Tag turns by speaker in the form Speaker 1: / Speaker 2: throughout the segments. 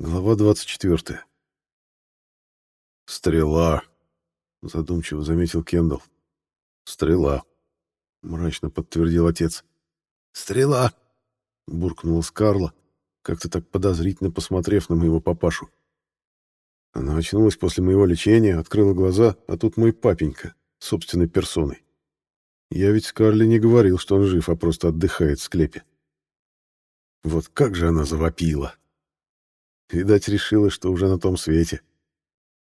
Speaker 1: Глава 24. «Стрела», — задумчиво заметил Кендалл. «Стрела», — мрачно подтвердил отец. «Стрела», — буркнула Скарла, как-то так подозрительно посмотрев на моего папашу. Она очнулась после моего лечения, открыла глаза, а тут мой папенька, собственной персоной. Я ведь Скарле не говорил, что он жив, а просто отдыхает в склепе. Вот как же она завопила! Видать, решила, что уже на том свете.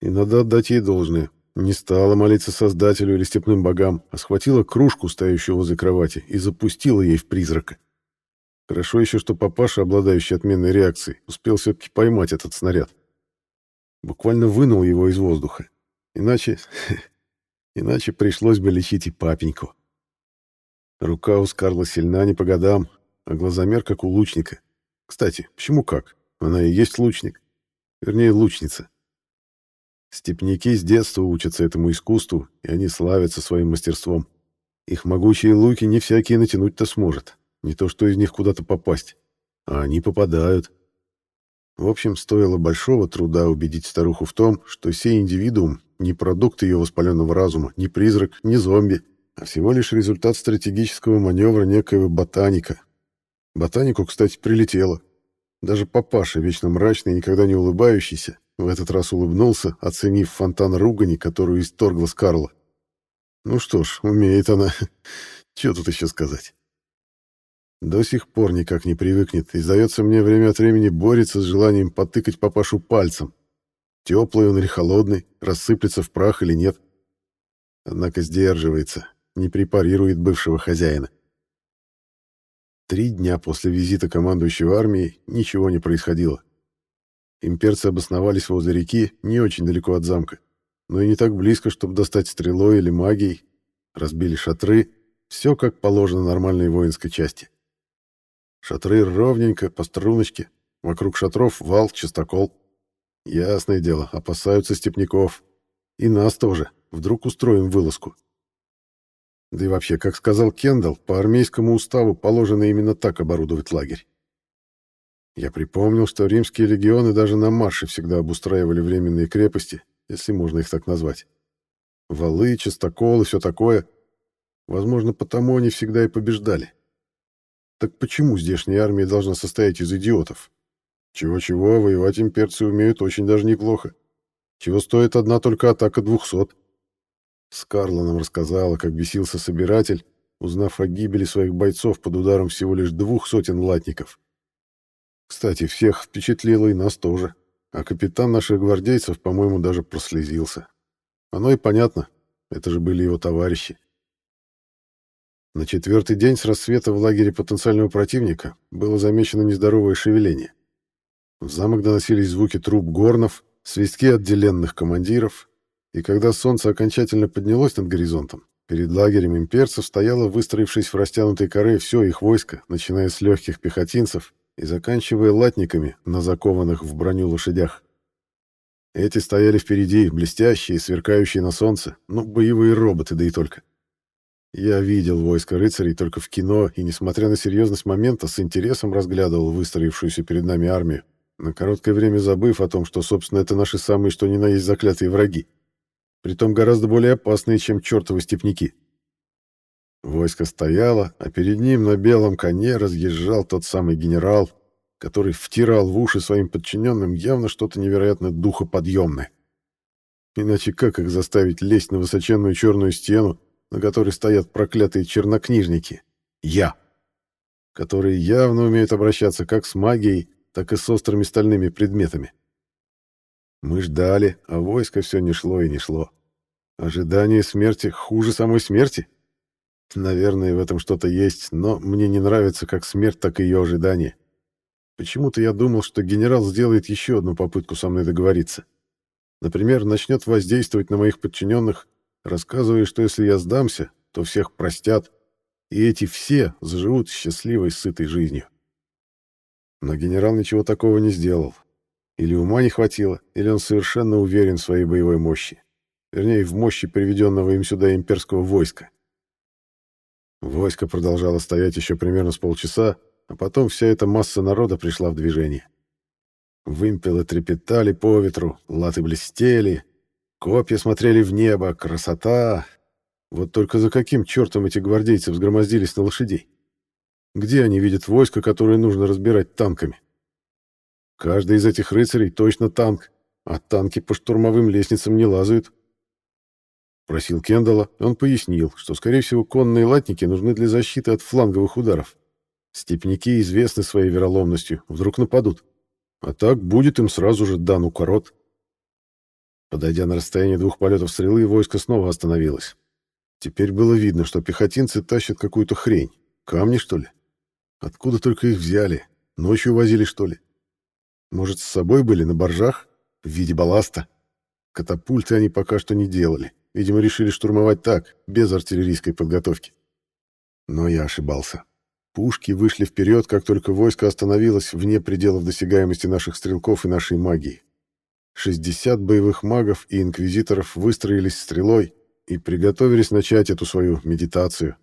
Speaker 1: И надо отдать ей должное. Не стала молиться Создателю или степным богам, а схватила кружку, стоящую возле кровати, и запустила ей в призрака. Хорошо еще, что папаша, обладающий отменной реакцией, успел все-таки поймать этот снаряд. Буквально вынул его из воздуха. Иначе... Иначе пришлось бы лечить и папеньку. Рука у Скарла сильна не по годам, а глазомер как у лучника. Кстати, почему как? Она и есть лучник. Вернее, лучница. Степняки с детства учатся этому искусству, и они славятся своим мастерством. Их могучие луки не всякий натянуть-то сможет. Не то что из них куда-то попасть. А они попадают. В общем, стоило большого труда убедить старуху в том, что сей индивидуум не продукт ее воспаленного разума, не призрак, не зомби, а всего лишь результат стратегического маневра некоего ботаника. Ботанику, кстати, прилетело. Даже папаша, вечно мрачный и никогда не улыбающийся, в этот раз улыбнулся, оценив фонтан ругани, которую исторгла Скарла. Ну что ж, умеет она. Чего тут еще сказать? До сих пор никак не привыкнет и, сдается мне, время от времени борется с желанием потыкать папашу пальцем. Теплый он или холодный, рассыплется в прах или нет. Однако сдерживается, не препарирует бывшего хозяина. Три дня после визита командующего армией ничего не происходило. Имперцы обосновались возле реки, не очень далеко от замка, но и не так близко, чтобы достать стрелой или магией. Разбили шатры, все как положено нормальной воинской части. Шатры ровненько, по струночке, вокруг шатров вал, чистокол. Ясное дело, опасаются степняков. И нас тоже, вдруг устроим вылазку. Да и вообще, как сказал Кендалл, по армейскому уставу положено именно так оборудовать лагерь. Я припомнил, что римские легионы даже на марше всегда обустраивали временные крепости, если можно их так назвать. Валы, частокол и все такое. Возможно, потому они всегда и побеждали. Так почему здешняя армия должна состоять из идиотов? Чего-чего, воевать имперцы умеют очень даже неплохо. Чего стоит одна только атака двухсот? Скарла нам рассказала, как бесился собиратель, узнав о гибели своих бойцов под ударом всего лишь двух сотен латников. Кстати, всех впечатлило и нас тоже. А капитан наших гвардейцев, по-моему, даже прослезился. Оно и понятно. Это же были его товарищи. На четвертый день с рассвета в лагере потенциального противника было замечено нездоровое шевеление. В замок доносились звуки труб горнов, свистки отделенных командиров, и когда солнце окончательно поднялось над горизонтом, перед лагерем имперцев стояло, выстроившись в растянутой коре, все их войско, начиная с легких пехотинцев и заканчивая латниками на закованных в броню лошадях. Эти стояли впереди, блестящие, сверкающие на солнце, ну, боевые роботы, да и только. Я видел войско рыцарей только в кино и, несмотря на серьезность момента, с интересом разглядывал выстроившуюся перед нами армию, на короткое время забыв о том, что, собственно, это наши самые что ни на есть заклятые враги притом гораздо более опасные, чем чертовы степняки. Войско стояло, а перед ним на белом коне разъезжал тот самый генерал, который втирал в уши своим подчиненным явно что-то невероятно духоподъемное. Иначе как их заставить лезть на высоченную черную стену, на которой стоят проклятые чернокнижники? Я! Которые явно умеют обращаться как с магией, так и с острыми стальными предметами. Мы ждали, а войско все не шло и не шло. Ожидание смерти хуже самой смерти? Наверное, в этом что-то есть, но мне не нравится как смерть, так и ее ожидание. Почему-то я думал, что генерал сделает еще одну попытку со мной договориться. Например, начнет воздействовать на моих подчиненных, рассказывая, что если я сдамся, то всех простят, и эти все заживут счастливой, сытой жизнью. Но генерал ничего такого не сделал. Или ума не хватило, или он совершенно уверен в своей боевой мощи. Вернее, в мощи приведенного им сюда имперского войска. Войско продолжало стоять еще примерно с полчаса, а потом вся эта масса народа пришла в движение. Вымпелы трепетали по ветру, латы блестели, копья смотрели в небо, красота. Вот только за каким чертом эти гвардейцы взгромоздились на лошадей? Где они видят войско, которое нужно разбирать танками? Каждый из этих рыцарей точно танк, а танки по штурмовым лестницам не лазают. Просил Кендалла, он пояснил, что, скорее всего, конные латники нужны для защиты от фланговых ударов. Степняки известны своей вероломностью, вдруг нападут. А так будет им сразу же дан укорот. Подойдя на расстояние двух полетов стрелы, войско снова остановилось. Теперь было видно, что пехотинцы тащат какую-то хрень. Камни, что ли? Откуда только их взяли? Ночью возили, что ли? Может, с собой были на боржах? В виде балласта? Катапульты они пока что не делали. Видимо, решили штурмовать так, без артиллерийской подготовки. Но я ошибался. Пушки вышли вперед, как только войско остановилось вне пределов досягаемости наших стрелков и нашей магии. 60 боевых магов и инквизиторов выстроились стрелой и приготовились начать эту свою медитацию.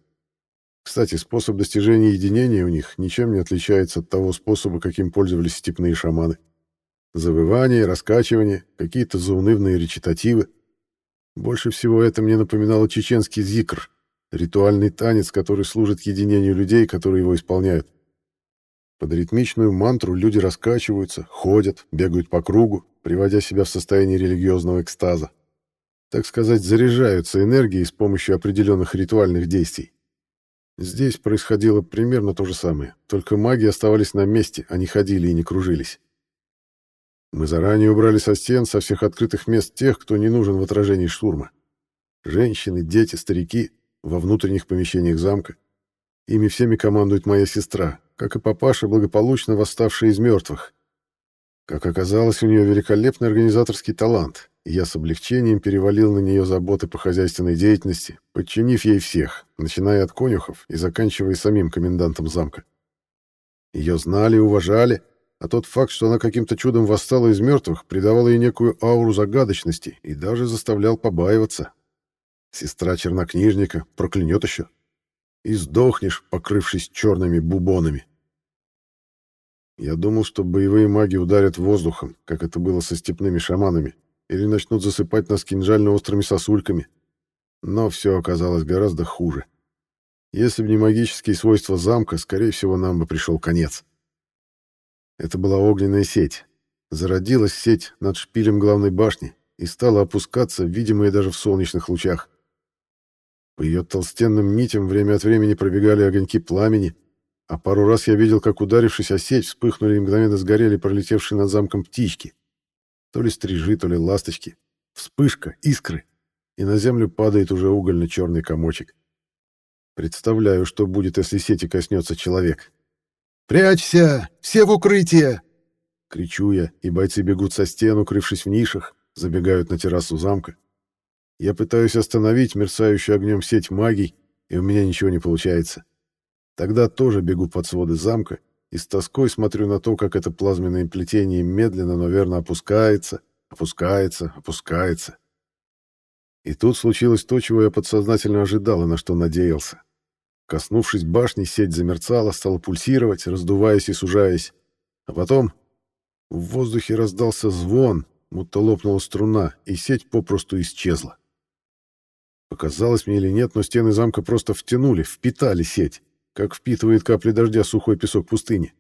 Speaker 1: Кстати, способ достижения единения у них ничем не отличается от того способа, каким пользовались степные шаманы. Завывание, раскачивание, какие-то заунывные речитативы. Больше всего это мне напоминало чеченский зикр, Ритуальный танец, который служит единению людей, которые его исполняют. Под ритмичную мантру люди раскачиваются, ходят, бегают по кругу, приводя себя в состояние религиозного экстаза. Так сказать, заряжаются энергией с помощью определенных ритуальных действий. Здесь происходило примерно то же самое, только маги оставались на месте, а не ходили и не кружились. Мы заранее убрали со стен со всех открытых мест тех, кто не нужен в отражении штурма. Женщины, дети, старики — во внутренних помещениях замка. Ими всеми командует моя сестра, как и папаша, благополучно восставший из мертвых. Как оказалось, у нее великолепный организаторский талант, и я с облегчением перевалил на нее заботы по хозяйственной деятельности, подчинив ей всех, начиная от конюхов и заканчивая самим комендантом замка. Ее знали уважали, а тот факт, что она каким-то чудом восстала из мертвых, придавал ей некую ауру загадочности и даже заставлял побаиваться, Сестра чернокнижника проклянет еще. И сдохнешь, покрывшись черными бубонами. Я думал, что боевые маги ударят воздухом, как это было со степными шаманами, или начнут засыпать нас кинжально-острыми сосульками. Но все оказалось гораздо хуже. Если бы не магические свойства замка, скорее всего, нам бы пришел конец. Это была огненная сеть. Зародилась сеть над шпилем главной башни и стала опускаться, видимая даже в солнечных лучах. По ее толстенным нитям время от времени пробегали огоньки пламени, а пару раз я видел, как, ударившись о сеть, вспыхнули и мгновенно сгорели пролетевшие над замком птички. То ли стрижи, то ли ласточки. Вспышка, искры, и на землю падает уже угольно-черный комочек. Представляю, что будет, если сети коснется человек. «Прячься! Все в укрытие!» Кричу я, и бойцы бегут со стен, укрывшись в нишах, забегают на террасу замка. Я пытаюсь остановить мерцающую огнем сеть магий, и у меня ничего не получается. Тогда тоже бегу под своды замка и с тоской смотрю на то, как это плазменное плетение медленно, но верно опускается, опускается, опускается. И тут случилось то, чего я подсознательно ожидал и на что надеялся. Коснувшись башни, сеть замерцала, стала пульсировать, раздуваясь и сужаясь. А потом в воздухе раздался звон, будто лопнула струна, и сеть попросту исчезла. Показалось мне или нет, но стены замка просто втянули, впитали сеть, как впитывает капли дождя сухой песок пустыни.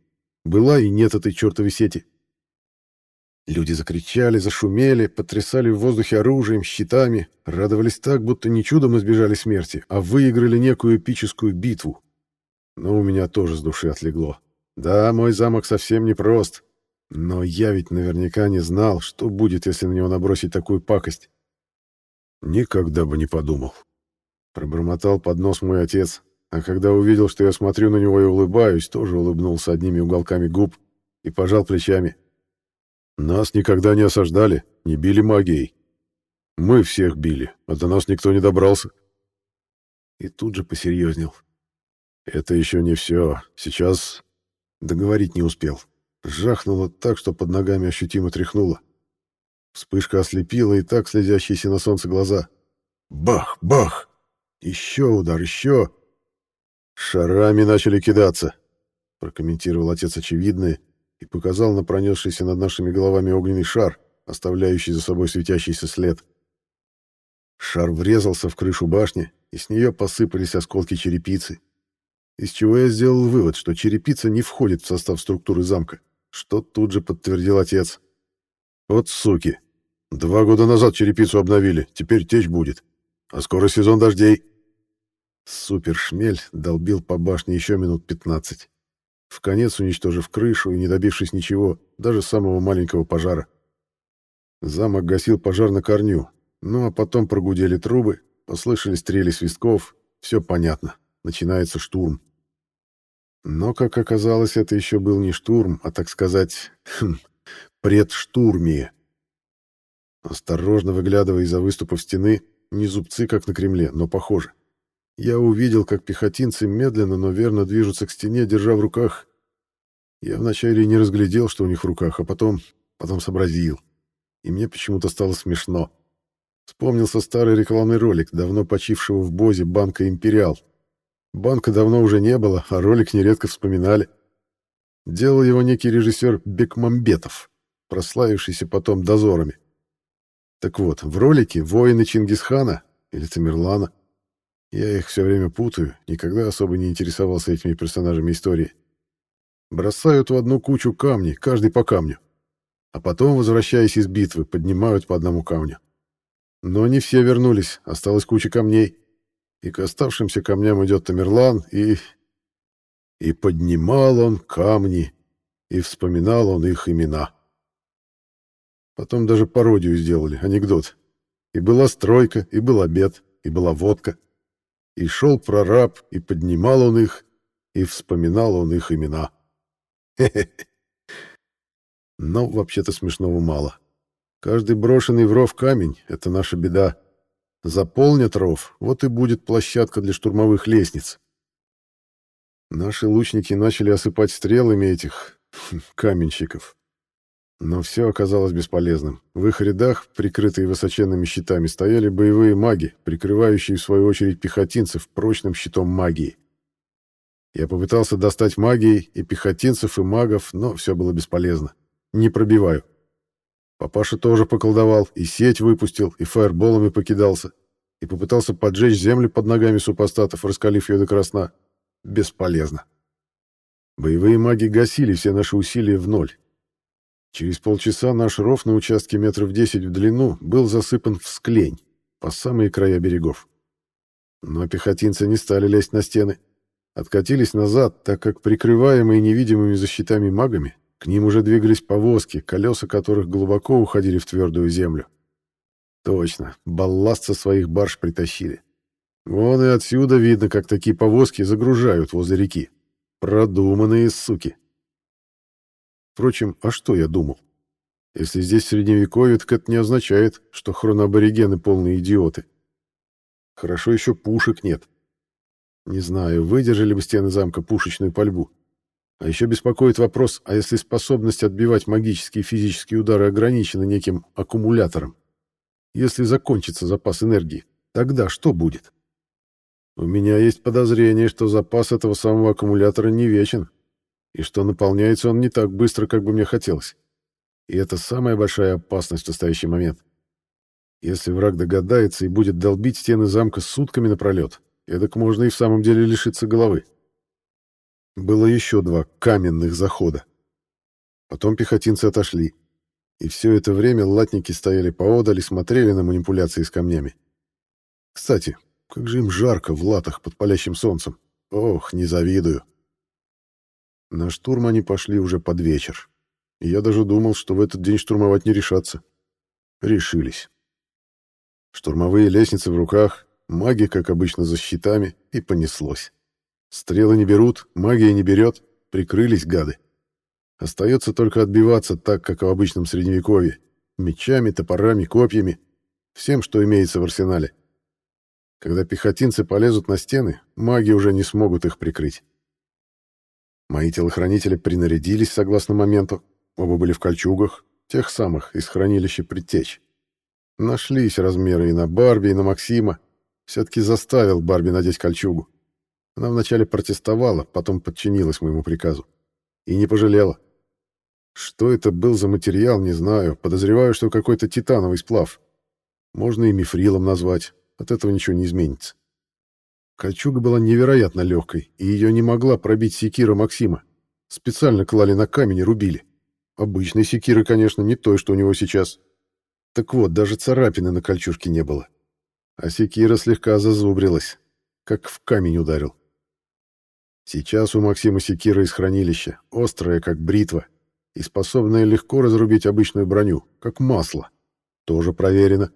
Speaker 1: Была и нет этой чертовой сети. Люди закричали, зашумели, потрясали в воздухе оружием, щитами, радовались так, будто не чудом избежали смерти, а выиграли некую эпическую битву. Но у меня тоже с души отлегло. Да, мой замок совсем не прост, но я ведь наверняка не знал, что будет, если на него набросить такую пакость. Никогда бы не подумал. Пробормотал под нос мой отец, а когда увидел, что я смотрю на него и улыбаюсь, тоже улыбнулся одними уголками губ и пожал плечами. Нас никогда не осаждали, не били магией. Мы всех били, а до нас никто не добрался. И тут же посерьезнел. Это еще не все. Сейчас договорить не успел. Жахнуло так, что под ногами ощутимо тряхнуло. Вспышка ослепила и так слезящиеся на солнце глаза. Бах, бах! Еще удар, еще! Шарами начали кидаться, прокомментировал отец очевидное, и показал на пронесшийся над нашими головами огненный шар, оставляющий за собой светящийся след. Шар врезался в крышу башни, и с нее посыпались осколки черепицы, из чего я сделал вывод, что черепица не входит в состав структуры замка, что тут же подтвердил отец. «Вот суки! Два года назад черепицу обновили, теперь течь будет. А скоро сезон дождей!» Супершмель долбил по башне еще минут пятнадцать, в конец уничтожив крышу и не добившись ничего, даже самого маленького пожара. Замок гасил пожар на корню, ну а потом прогудели трубы, послышались стрели свистков, все понятно, начинается штурм. Но, как оказалось, это еще был не штурм, а, так сказать, хм, предштурмие. Осторожно выглядывая из-за выступов стены, не зубцы, как на Кремле, но похоже. Я увидел, как пехотинцы медленно, но верно движутся к стене, держа в руках. Я вначале не разглядел, что у них в руках, а потом, потом сообразил. И мне почему-то стало смешно. Вспомнился старый рекламный ролик, давно почившего в Бозе банка «Империал». Банка давно уже не было, а ролик нередко вспоминали. Делал его некий режиссер Бекмамбетов, прославившийся потом дозорами. Так вот, в ролике воины Чингисхана или Тамерлана, я их все время путаю, никогда особо не интересовался этими персонажами истории, бросают в одну кучу камни, каждый по камню, а потом, возвращаясь из битвы, поднимают по одному камню. Но не все вернулись, осталась куча камней. И к оставшимся камням идет Тамерлан, и... И поднимал он камни, и вспоминал он их имена. Потом даже пародию сделали, анекдот. И была стройка, и был обед, и была водка. И шел прораб, и поднимал он их, и вспоминал он их имена. Хе-хе. Но вообще-то смешного мало. Каждый брошенный в ров камень — это наша беда. Заполнят ров, вот и будет площадка для штурмовых лестниц. Наши лучники начали осыпать стрелами этих каменщиков. Но все оказалось бесполезным. В их рядах, прикрытые высоченными щитами, стояли боевые маги, прикрывающие, в свою очередь, пехотинцев прочным щитом магии. Я попытался достать магией и пехотинцев, и магов, но все было бесполезно. Не пробиваю. Папаша тоже поколдовал, и сеть выпустил, и фаерболами покидался, и попытался поджечь землю под ногами супостатов, раскалив ее до красна. Бесполезно. Боевые маги гасили все наши усилия в ноль. Через полчаса наш ров на участке метров десять в длину был засыпан в склень, по самые края берегов. Но пехотинцы не стали лезть на стены. Откатились назад, так как прикрываемые невидимыми защитами магами, к ним уже двигались повозки, колеса которых глубоко уходили в твердую землю. Точно, балласт со своих барж притащили. Вон и отсюда видно, как такие повозки загружают возле реки. Продуманные суки. Впрочем, а что я думал? Если здесь средневековье, так это не означает, что хроноаборигены полные идиоты. Хорошо еще пушек нет. Не знаю, выдержали бы стены замка пушечную пальбу. А еще беспокоит вопрос, а если способность отбивать магические и физические удары ограничена неким аккумулятором? Если закончится запас энергии, тогда что будет? У меня есть подозрение, что запас этого самого аккумулятора не вечен, и что наполняется он не так быстро, как бы мне хотелось. И это самая большая опасность в настоящий момент. Если враг догадается и будет долбить стены замка сутками напролет, эдак можно и в самом деле лишиться головы. Было еще два каменных захода. Потом пехотинцы отошли. И все это время латники стояли поодаль и смотрели на манипуляции с камнями. Кстати, как же им жарко в латах под палящим солнцем. Ох, не завидую. На штурм они пошли уже под вечер. И я даже думал, что в этот день штурмовать не решатся. Решились. Штурмовые лестницы в руках, маги, как обычно, за щитами, и понеслось. Стрелы не берут, магия не берет, прикрылись гады. Остается только отбиваться так, как в обычном средневековье. Мечами, топорами, копьями. Всем, что имеется в арсенале. Когда пехотинцы полезут на стены, маги уже не смогут их прикрыть. Мои телохранители принарядились согласно моменту. Оба были в кольчугах, тех самых, из хранилища предтеч. Нашлись размеры и на Барби, и на Максима. Все-таки заставил Барби надеть кольчугу. Она вначале протестовала, потом подчинилась моему приказу. И не пожалела. Что это был за материал, не знаю. Подозреваю, что какой-то титановый сплав. Можно и мифрилом назвать. От этого ничего не изменится. Кольчуга была невероятно легкой, и ее не могла пробить секира Максима. Специально клали на камень и рубили. Обычной секиры, конечно, не той, что у него сейчас. Так вот, даже царапины на кольчужке не было. А секира слегка зазубрилась, как в камень ударил. Сейчас у Максима секира из хранилища, острая, как бритва, и способная легко разрубить обычную броню, как масло. Тоже проверено.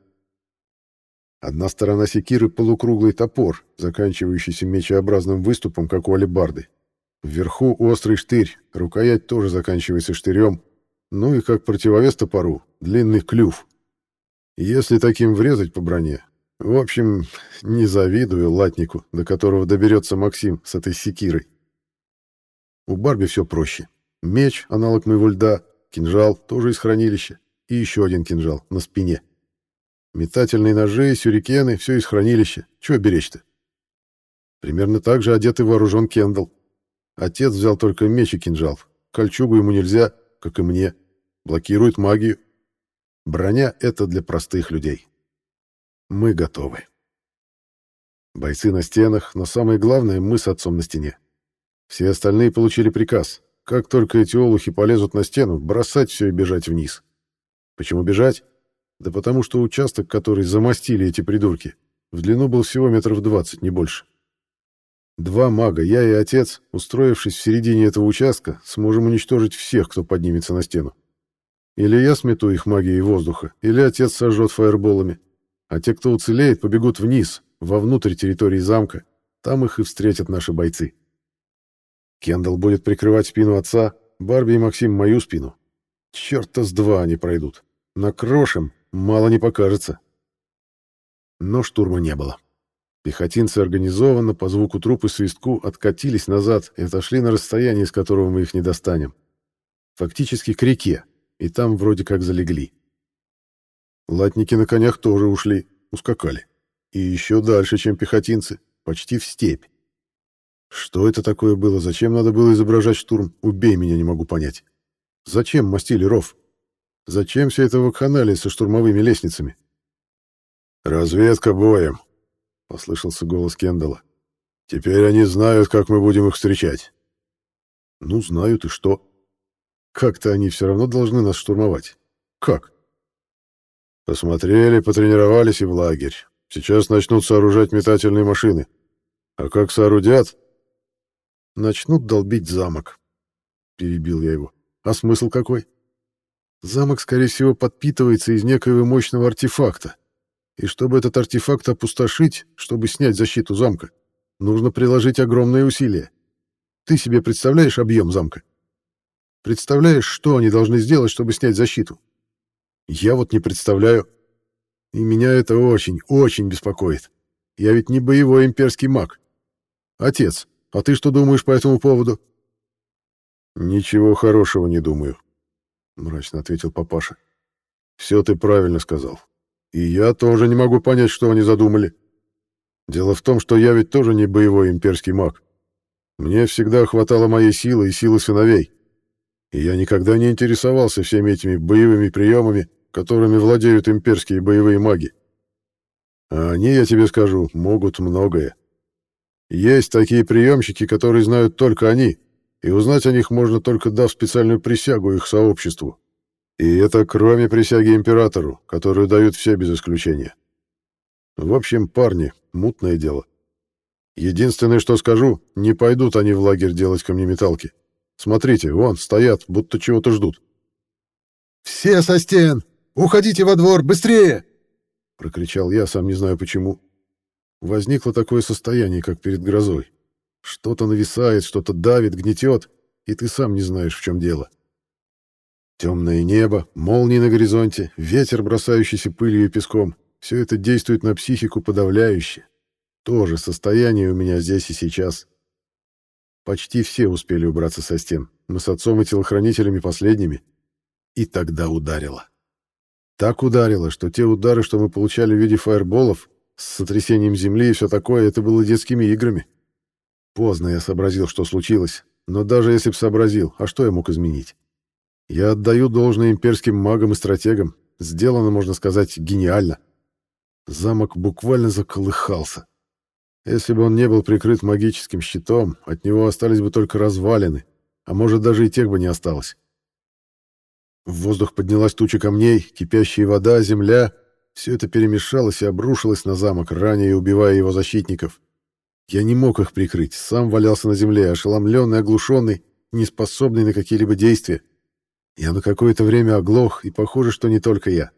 Speaker 1: Одна сторона секиры — полукруглый топор, заканчивающийся мечеобразным выступом, как у алебарды. Вверху острый штырь, рукоять тоже заканчивается штырем, ну и как противовес топору — длинный клюв. Если таким врезать по броне... В общем, не завидую латнику, до которого доберется Максим с этой секирой. У Барби все проще. Меч, аналог моего льда, кинжал, тоже из хранилища, и еще один кинжал на спине. Метательные ножи, сюрикены, все из хранилища. Чего беречь-то? Примерно так же одет и вооружен Кендалл. Отец взял только меч и кинжал. Кольчугу ему нельзя, как и мне. Блокирует магию. Броня — это для простых людей. Мы готовы. Бойцы на стенах, но самое главное — мы с отцом на стене. Все остальные получили приказ. Как только эти олухи полезут на стену, бросать все и бежать вниз. Почему бежать? Да потому что участок, который замостили эти придурки, в длину был всего метров двадцать, не больше. Два мага, я и отец, устроившись в середине этого участка, сможем уничтожить всех, кто поднимется на стену. Или я смету их магией воздуха, или отец сожжет фаерболами. А те, кто уцелеет, побегут вниз, вовнутрь территории замка. Там их и встретят наши бойцы. Кендалл будет прикрывать спину отца, Барби и Максим мою спину. Черта с два они пройдут. Накрошим, мало не покажется. Но штурма не было. Пехотинцы организованно, по звуку труп и свистку, откатились назад и отошли на расстояние, с которого мы их не достанем. Фактически к реке, и там вроде как залегли. Латники на конях тоже ушли, ускакали. И еще дальше, чем пехотинцы, почти в степь. Что это такое было? Зачем надо было изображать штурм? Убей меня, не могу понять. Зачем мастили ров? Зачем вся эта вакханалия со штурмовыми лестницами? «Разведка боем», — послышался голос Кендалла. «Теперь они знают, как мы будем их встречать». «Ну, знают, и что? Как-то они все равно должны нас штурмовать. Как?» «Посмотрели, потренировались и в лагерь. Сейчас начнут сооружать метательные машины. А как соорудят, начнут долбить замок. Перебил я его. А смысл какой? Замок, скорее всего, подпитывается из некоего мощного артефакта. И чтобы этот артефакт опустошить, чтобы снять защиту замка, нужно приложить огромные усилия. Ты себе представляешь объем замка? Представляешь, что они должны сделать, чтобы снять защиту? Я вот не представляю. И меня это очень, очень беспокоит. Я ведь не боевой имперский маг. Отец, а ты что думаешь по этому поводу? Ничего хорошего не думаю, мрачно ответил папаша. Все ты правильно сказал. И я тоже не могу понять, что они задумали. Дело в том, что я ведь тоже не боевой имперский маг. Мне всегда хватало моей силы и силы сыновей. И я никогда не интересовался всеми этими боевыми приемами, которыми владеют имперские боевые маги. А они, я тебе скажу, могут многое. Есть такие приемщики, которые знают только они, и узнать о них можно только дав специальную присягу их сообществу. И это кроме присяги императору, которую дают все без исключения. В общем, парни, мутное дело. Единственное, что скажу, не пойдут они в лагерь делать камнеметалки. Смотрите, вон, стоят, будто чего-то ждут.
Speaker 2: «Все со стен! Уходите во двор, быстрее!»
Speaker 1: Прокричал я, сам не знаю почему. Возникло такое состояние, как перед грозой. Что-то нависает, что-то давит, гнетет, и ты сам не знаешь, в чем дело. Темное небо, молнии на горизонте, ветер, бросающийся пылью и песком — все это действует на психику подавляюще. Тоже состояние у меня здесь и сейчас. Почти все успели убраться со стен. Мы с отцом и телохранителями последними. И тогда ударило. Так ударило, что те удары, что мы получали в виде фаерболов, с сотрясением земли и все такое, это было детскими играми. Поздно я сообразил, что случилось, но даже если б сообразил, а что я мог изменить? Я отдаю должное имперским магам и стратегам. Сделано, можно сказать, гениально. Замок буквально заколыхался. Если бы он не был прикрыт магическим щитом, от него остались бы только развалины, а может даже и тех бы не осталось. В воздух поднялась туча камней, кипящая вода, земля. Все это перемешалось и обрушилось на замок, ранее убивая его защитников. Я не мог их прикрыть, сам валялся на земле, ошеломленный, оглушенный, неспособный на какие-либо действия. Я на какое-то время оглох, и похоже, что не только я.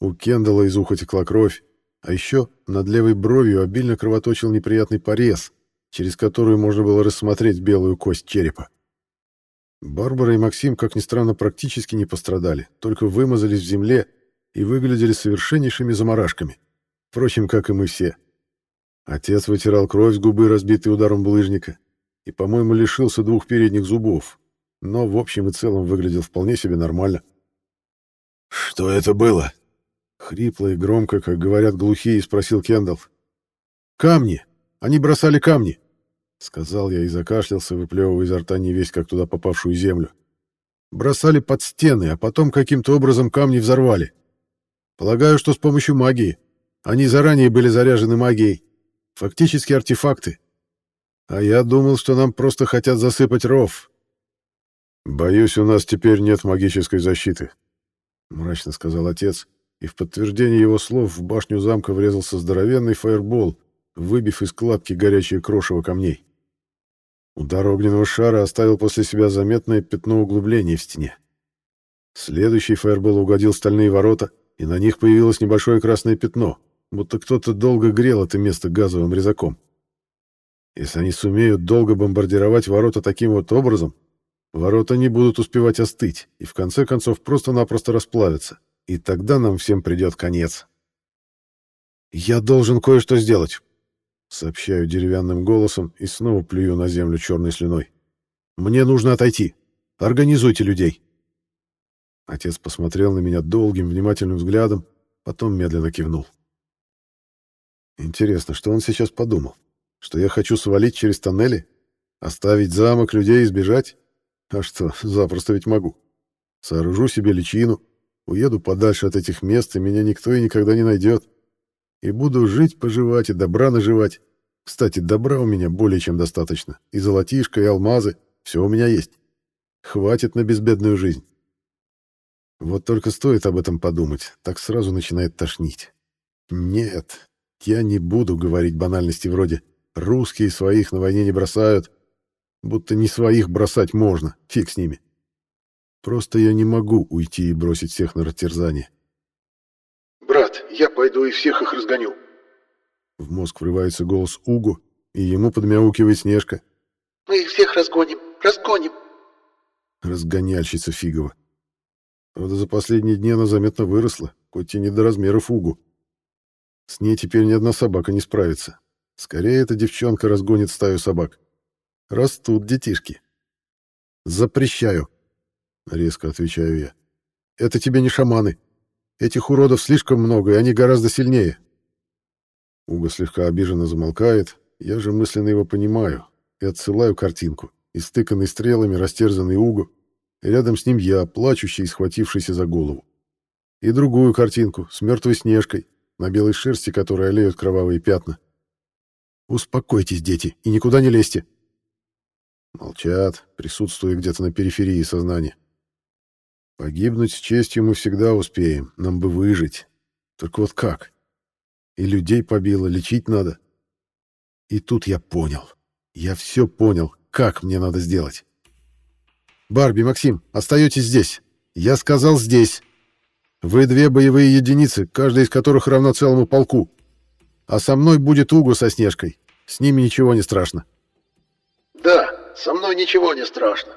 Speaker 1: У Кендала из уха текла кровь, а еще над левой бровью обильно кровоточил неприятный порез, через который можно было рассмотреть белую кость черепа. Барбара и Максим, как ни странно, практически не пострадали, только вымазались в земле и выглядели совершеннейшими заморашками. Впрочем, как и мы все. Отец вытирал кровь с губы, разбитой ударом булыжника, и, по-моему, лишился двух передних зубов, но в общем и целом выглядел вполне себе нормально.
Speaker 2: «Что это было?»
Speaker 1: Хрипло и громко, как говорят глухие, спросил Кендалл. «Камни! Они бросали камни!» Сказал я и закашлялся, выплевывая изо рта невесть, как туда попавшую землю. Бросали под стены, а потом каким-то образом камни взорвали. Полагаю, что с помощью магии. Они заранее были заряжены магией. Фактически артефакты. А я думал, что нам просто хотят засыпать ров. «Боюсь, у нас теперь нет магической защиты», — мрачно сказал отец, и в подтверждение его слов в башню замка врезался здоровенный фаербол, выбив из кладки горячее крошево камней. Удар огненного шара оставил после себя заметное пятно углубления в стене. Следующий фаербол угодил в стальные ворота, и на них появилось небольшое красное пятно, будто кто-то долго грел это место газовым резаком. Если они сумеют долго бомбардировать ворота таким вот образом, ворота не будут успевать остыть и в конце концов просто-напросто расплавятся, и тогда нам всем придет конец. «Я должен кое-что сделать», Сообщаю деревянным голосом и снова плюю на землю черной слюной. «Мне нужно отойти. Организуйте людей». Отец посмотрел на меня долгим, внимательным взглядом, потом медленно кивнул. Интересно, что он сейчас подумал? Что я хочу свалить через тоннели? Оставить замок, людей и сбежать? А что, запросто ведь могу. Сооружу себе личину, уеду подальше от этих мест, и меня никто и никогда не найдет и буду жить-поживать и добра наживать. Кстати, добра у меня более чем достаточно. И золотишко, и алмазы. Все у меня есть. Хватит на безбедную жизнь. Вот только стоит об этом подумать, так сразу начинает тошнить. Нет, я не буду говорить банальности вроде «русские своих на войне не бросают», будто не своих бросать можно, фиг с ними. Просто я не могу уйти и бросить всех на растерзание.
Speaker 2: «Брат, я пойду и всех их разгоню».
Speaker 1: В мозг врывается голос Угу, и ему подмяукивает Снежка.
Speaker 3: «Мы их всех разгоним, разгоним!»
Speaker 1: Разгоняльщица Фигова. Правда, за последние дни она заметно выросла, хоть и не до размеров Угу. С ней теперь ни одна собака не справится. Скорее, эта девчонка разгонит стаю собак. Растут детишки. «Запрещаю», — резко отвечаю я. «Это тебе не шаманы. Этих уродов слишком много, и они гораздо сильнее. Уго слегка обиженно замолкает, я же мысленно его понимаю и отсылаю картинку. Истыканный стрелами растерзанный Уго, и рядом с ним я, плачущий и схватившийся за голову. И другую картинку с мертвой снежкой, на белой шерсти которой олеют кровавые пятна. «Успокойтесь, дети, и никуда не лезьте!» Молчат, присутствуя где-то на периферии сознания. Погибнуть с честью мы всегда успеем, нам бы выжить. Только вот как? И людей побило, лечить надо. И тут я понял. Я все понял, как мне надо сделать. Барби, Максим, остаетесь здесь. Я сказал здесь. Вы две боевые единицы, каждая из которых равна целому полку. А со мной будет Угу со Снежкой. С ними ничего не страшно.
Speaker 3: Да, со мной ничего не страшно.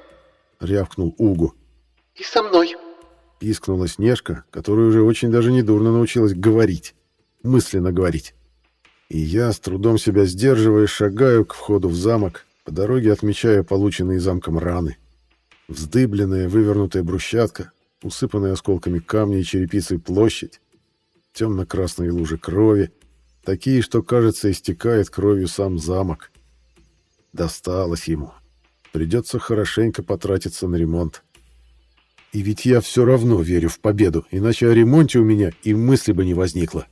Speaker 1: Рявкнул Угу.
Speaker 3: И со мной.
Speaker 1: Пискнула Снежка, которая уже очень даже недурно научилась говорить. Мысленно говорить. И я, с трудом себя сдерживая, шагаю к входу в замок, по дороге отмечая полученные замком раны. Вздыбленная, вывернутая брусчатка, усыпанная осколками камня и черепицей площадь, темно-красные лужи крови, такие, что, кажется, истекает кровью сам замок. Досталось ему. Придется хорошенько потратиться на ремонт. И ведь я все равно верю в победу, иначе о ремонте у меня и мысли бы не возникло.